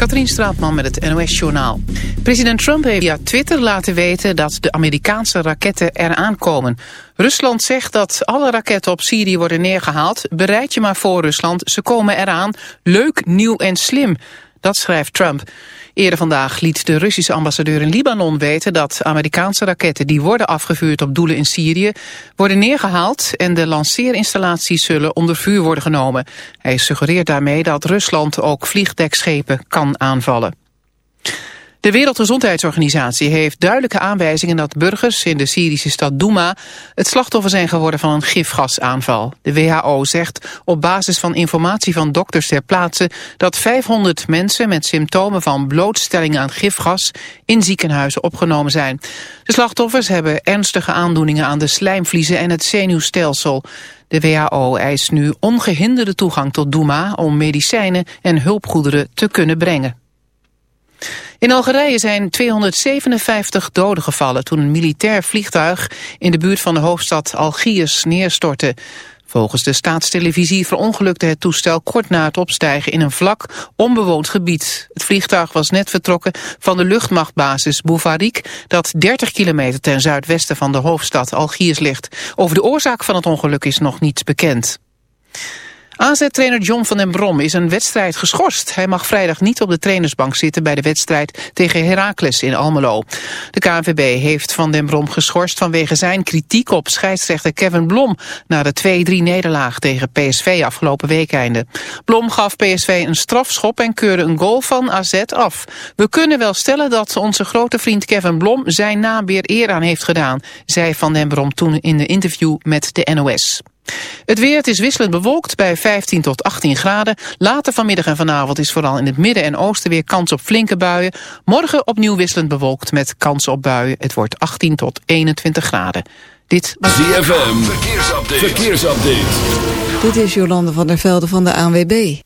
Katrien Straatman met het NOS-journaal. President Trump heeft via Twitter laten weten dat de Amerikaanse raketten eraan komen. Rusland zegt dat alle raketten op Syrië worden neergehaald. Bereid je maar voor Rusland, ze komen eraan. Leuk, nieuw en slim. Dat schrijft Trump. Eerder vandaag liet de Russische ambassadeur in Libanon weten dat Amerikaanse raketten die worden afgevuurd op doelen in Syrië worden neergehaald en de lanceerinstallaties zullen onder vuur worden genomen. Hij suggereert daarmee dat Rusland ook vliegdekschepen kan aanvallen. De Wereldgezondheidsorganisatie heeft duidelijke aanwijzingen dat burgers in de Syrische stad Douma het slachtoffer zijn geworden van een gifgasaanval. De WHO zegt op basis van informatie van dokters ter plaatse dat 500 mensen met symptomen van blootstelling aan gifgas in ziekenhuizen opgenomen zijn. De slachtoffers hebben ernstige aandoeningen aan de slijmvliezen en het zenuwstelsel. De WHO eist nu ongehinderde toegang tot Douma om medicijnen en hulpgoederen te kunnen brengen. In Algerije zijn 257 doden gevallen toen een militair vliegtuig in de buurt van de hoofdstad Algiers neerstortte. Volgens de staatstelevisie verongelukte het toestel kort na het opstijgen in een vlak, onbewoond gebied. Het vliegtuig was net vertrokken van de luchtmachtbasis Boufarik, dat 30 kilometer ten zuidwesten van de hoofdstad Algiers ligt. Over de oorzaak van het ongeluk is nog niets bekend. AZ-trainer John van den Brom is een wedstrijd geschorst. Hij mag vrijdag niet op de trainersbank zitten bij de wedstrijd tegen Heracles in Almelo. De KNVB heeft van den Brom geschorst vanwege zijn kritiek op scheidsrechter Kevin Blom na de 2-3 nederlaag tegen PSV afgelopen weekeinde. Blom gaf PSV een strafschop en keurde een goal van AZ af. We kunnen wel stellen dat onze grote vriend Kevin Blom zijn naam weer eer aan heeft gedaan, zei van den Brom toen in de interview met de NOS. Het weer, het is wisselend bewolkt bij 15 tot 18 graden. Later vanmiddag en vanavond is vooral in het midden en oosten weer kans op flinke buien. Morgen opnieuw wisselend bewolkt met kans op buien. Het wordt 18 tot 21 graden. Dit was ZFM, verkeersupdate. verkeersupdate. Dit is Jolande van der Velde van de ANWB.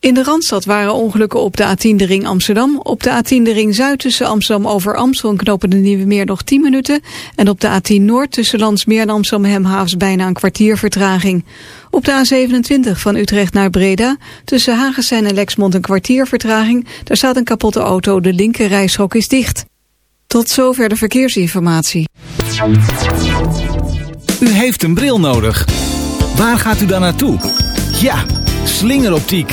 In de Randstad waren ongelukken op de A10 de ring Amsterdam. Op de A10 de ring Zuid tussen Amsterdam over Amstel en knopen de Nieuwe Meer nog 10 minuten. En op de A10 Noord tussen Landsmeer en Amsterdam Hemhavens bijna een kwartier vertraging. Op de A27 van Utrecht naar Breda tussen Hagestein en Lexmond een kwartier vertraging. Daar staat een kapotte auto, de linker rijstrook is dicht. Tot zover de verkeersinformatie. U heeft een bril nodig. Waar gaat u dan naartoe? Ja, slingeroptiek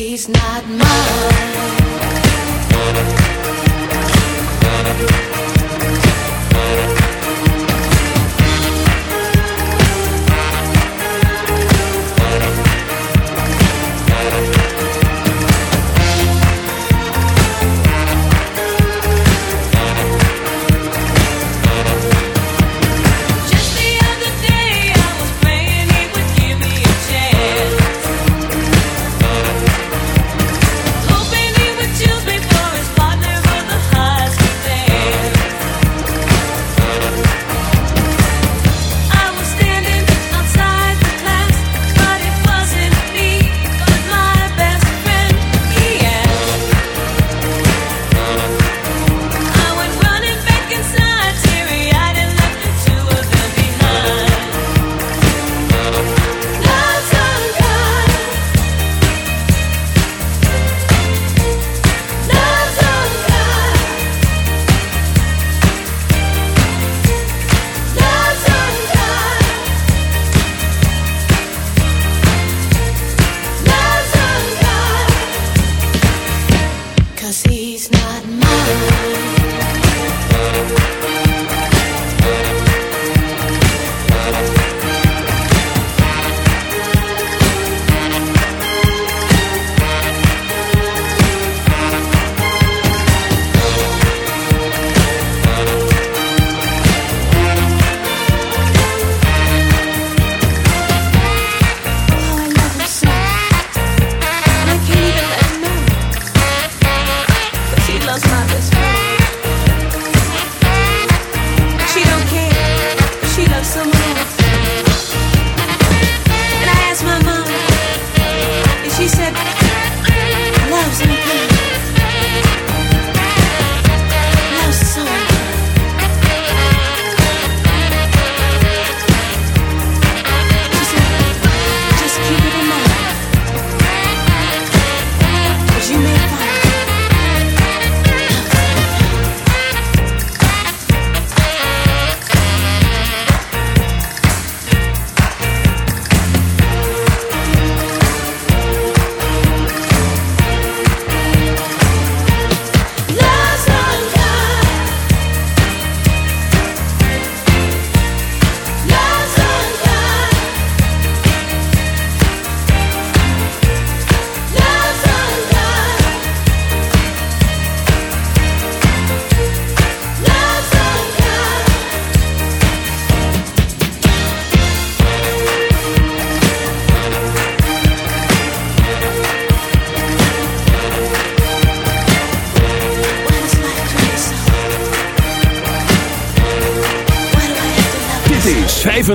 He's not mine.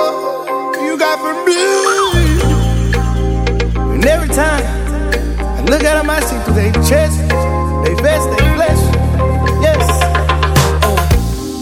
Love you got for me. And every time I look at them, I see through their chest, they vest, they flesh.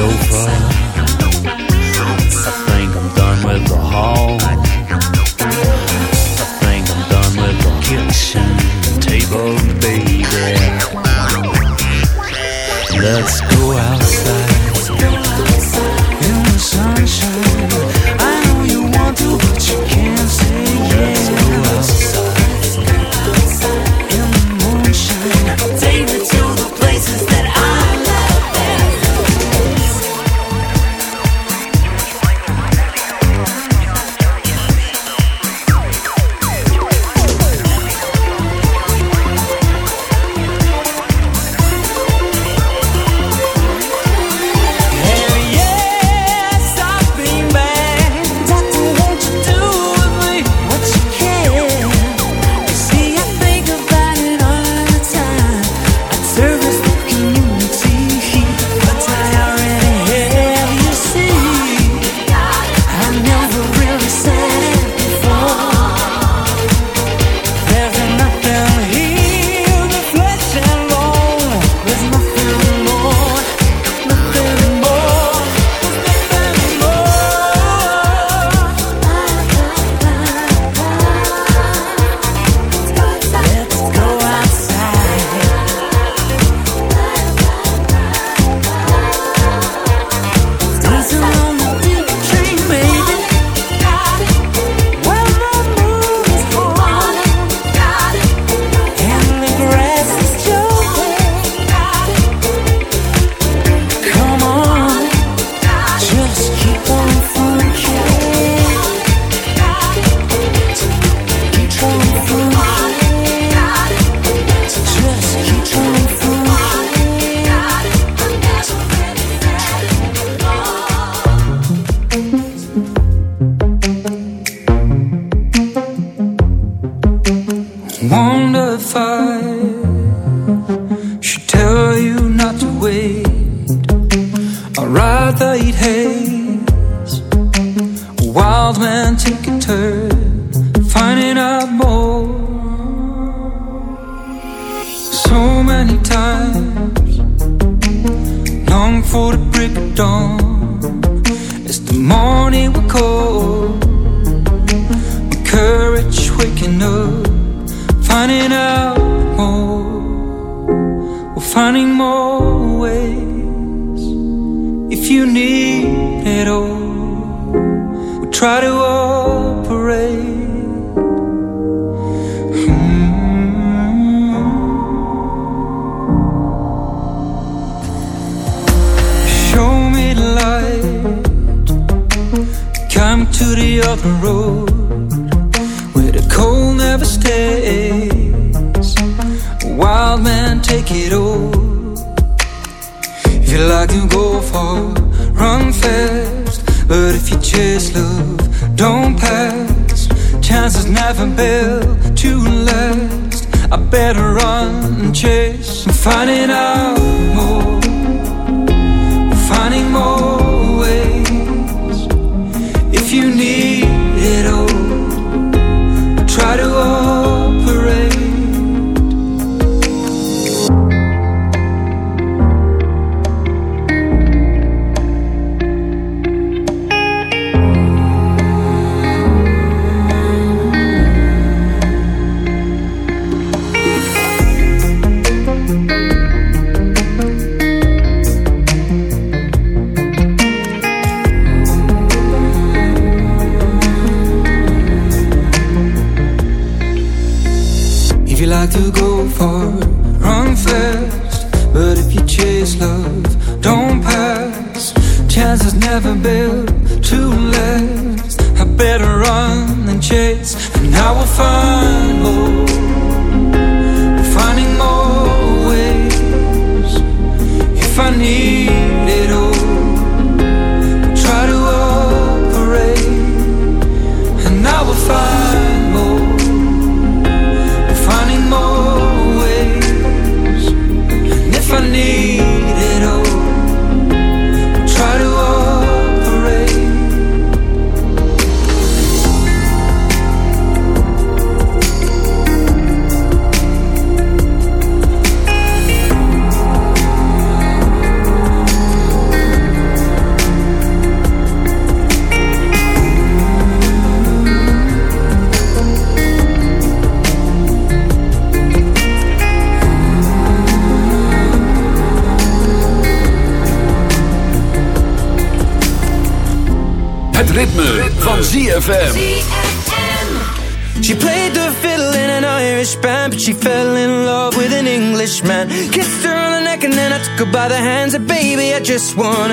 so far.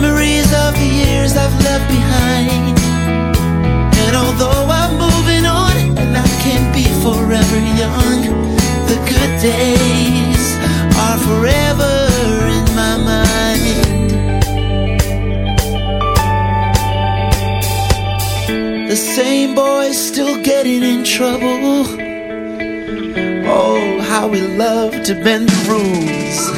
Memories of the years I've left behind. And although I'm moving on, and I can't be forever young, the good days are forever in my mind. The same boys still getting in trouble. Oh, how we love to bend the rules.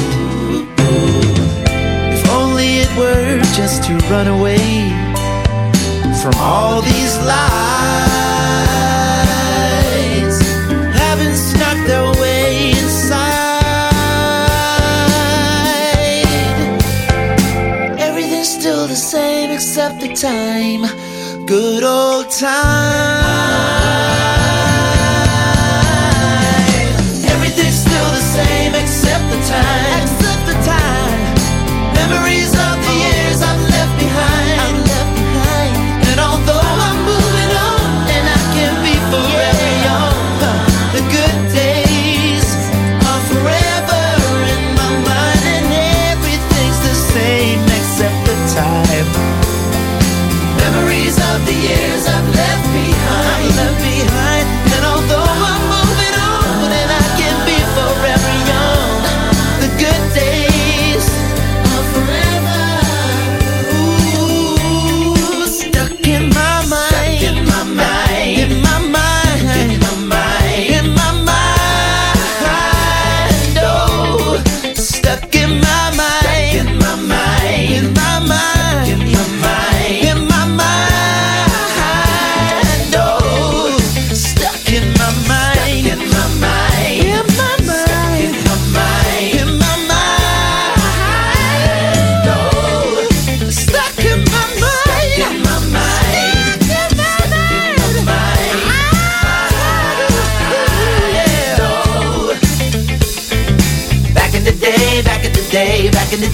To run away from all these lies, having snuck their way inside. Everything's still the same except the time, good old time. Everything's still the same except the time.